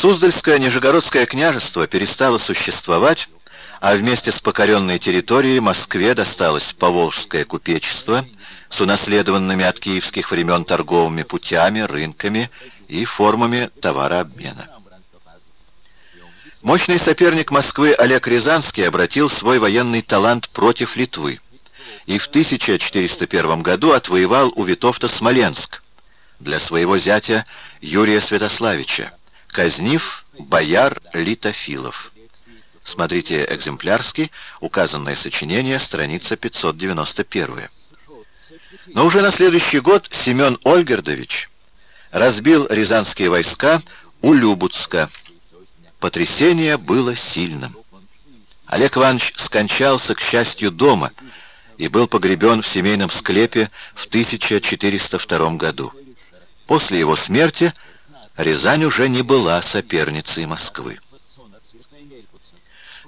Суздальское Нижегородское княжество перестало существовать, а вместе с покоренной территорией Москве досталось Поволжское купечество с унаследованными от киевских времен торговыми путями, рынками и формами товарообмена. Мощный соперник Москвы Олег Рязанский обратил свой военный талант против Литвы и в 1401 году отвоевал у Витовта Смоленск для своего зятя Юрия Святославича, казнив бояр литофилов. Смотрите экземплярский, указанное сочинение, страница 591. Но уже на следующий год Семен Ольгердович разбил рязанские войска у Любутска. Потрясение было сильным. Олег Иванович скончался, к счастью, дома и был погребен в семейном склепе в 1402 году. После его смерти Рязань уже не была соперницей Москвы.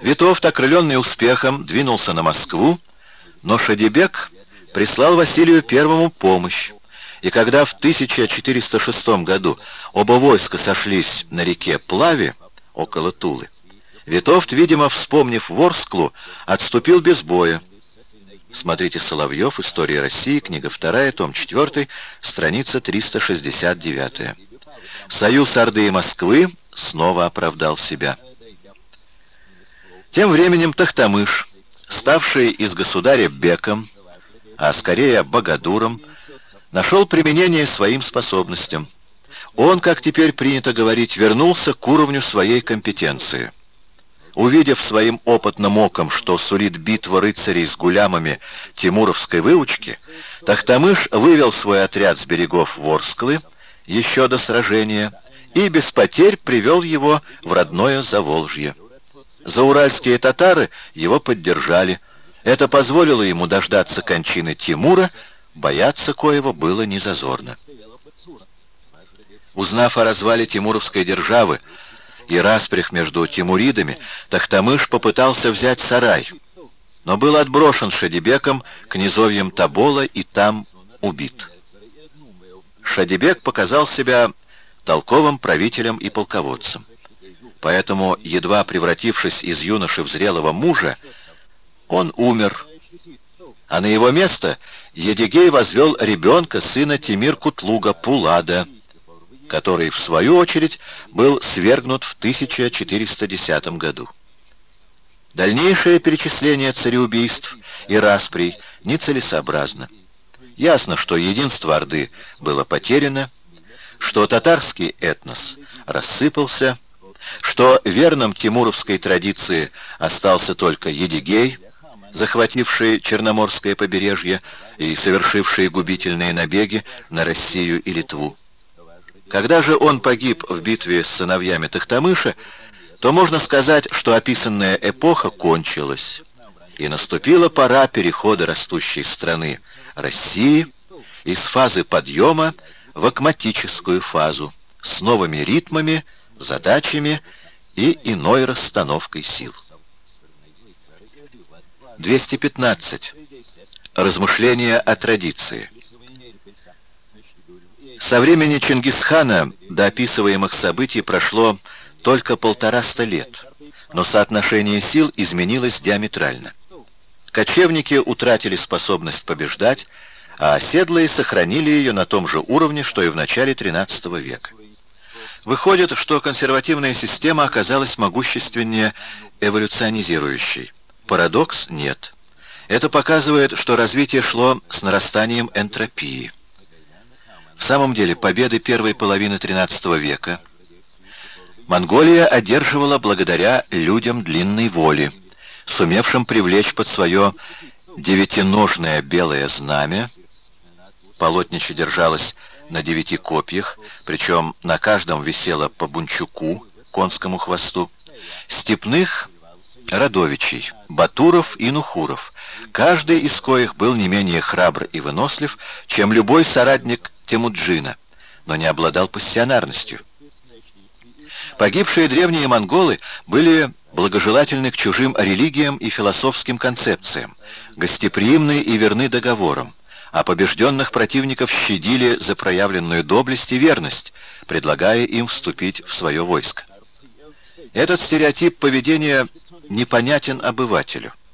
Витовт, окрыленный успехом, двинулся на Москву, но Шадибек прислал Василию Первому помощь, и когда в 1406 году оба войска сошлись на реке Плаве, около Тулы, Витовт, видимо, вспомнив Ворсклу, отступил без боя. Смотрите Соловьев, История России, книга 2, том 4, страница 369. Союз Орды и Москвы снова оправдал себя. Тем временем Тахтамыш, ставший из государя Беком, а скорее Богодуром, нашел применение своим способностям. Он, как теперь принято говорить, вернулся к уровню своей компетенции. Увидев своим опытным оком, что сулит битва рыцарей с гулямами тимуровской выучки, Тахтамыш вывел свой отряд с берегов Ворсклы еще до сражения и без потерь привел его в родное Заволжье. Зауральские татары его поддержали. Это позволило ему дождаться кончины Тимура, бояться коего было незазорно. Узнав о развале Тимуровской державы и распрях между тимуридами, Тахтамыш попытался взять сарай, но был отброшен Шадибеком к низовьям Табола и там убит. Шадибек показал себя толковым правителем и полководцем. Поэтому, едва превратившись из юноши в зрелого мужа, он умер, а на его место Едигей возвел ребенка, сына Тимир Кутлуга, Пулада, который, в свою очередь, был свергнут в 1410 году. Дальнейшее перечисление цареубийств и расприй нецелесообразно. Ясно, что единство Орды было потеряно, что татарский этнос рассыпался, что верным тимуровской традиции остался только Едигей, захвативший Черноморское побережье и совершивший губительные набеги на Россию и Литву. Когда же он погиб в битве с сыновьями Тахтамыша, то можно сказать, что описанная эпоха кончилась, и наступила пора перехода растущей страны России из фазы подъема в акматическую фазу с новыми ритмами, задачами и иной расстановкой сил. 215. Размышления о традиции. Со времени Чингисхана до описываемых событий прошло только полтораста лет, но соотношение сил изменилось диаметрально. Кочевники утратили способность побеждать, а оседлые сохранили ее на том же уровне, что и в начале XIII века. Выходит, что консервативная система оказалась могущественнее эволюционизирующей. Парадокс нет. Это показывает, что развитие шло с нарастанием энтропии. В самом деле, победы первой половины XIII века Монголия одерживала благодаря людям длинной воли, сумевшим привлечь под свое девятиножное белое знамя, полотнище держалось на девяти копьях, причем на каждом висело по бунчуку, конскому хвосту, степных родовичей, батуров и нухуров, каждый из коих был не менее храбр и вынослив, чем любой соратник Темуджина, но не обладал пассионарностью. Погибшие древние монголы были благожелательны к чужим религиям и философским концепциям, гостеприимны и верны договорам, а побежденных противников щадили за проявленную доблесть и верность, предлагая им вступить в свое войско. Этот стереотип поведения непонятен обывателю.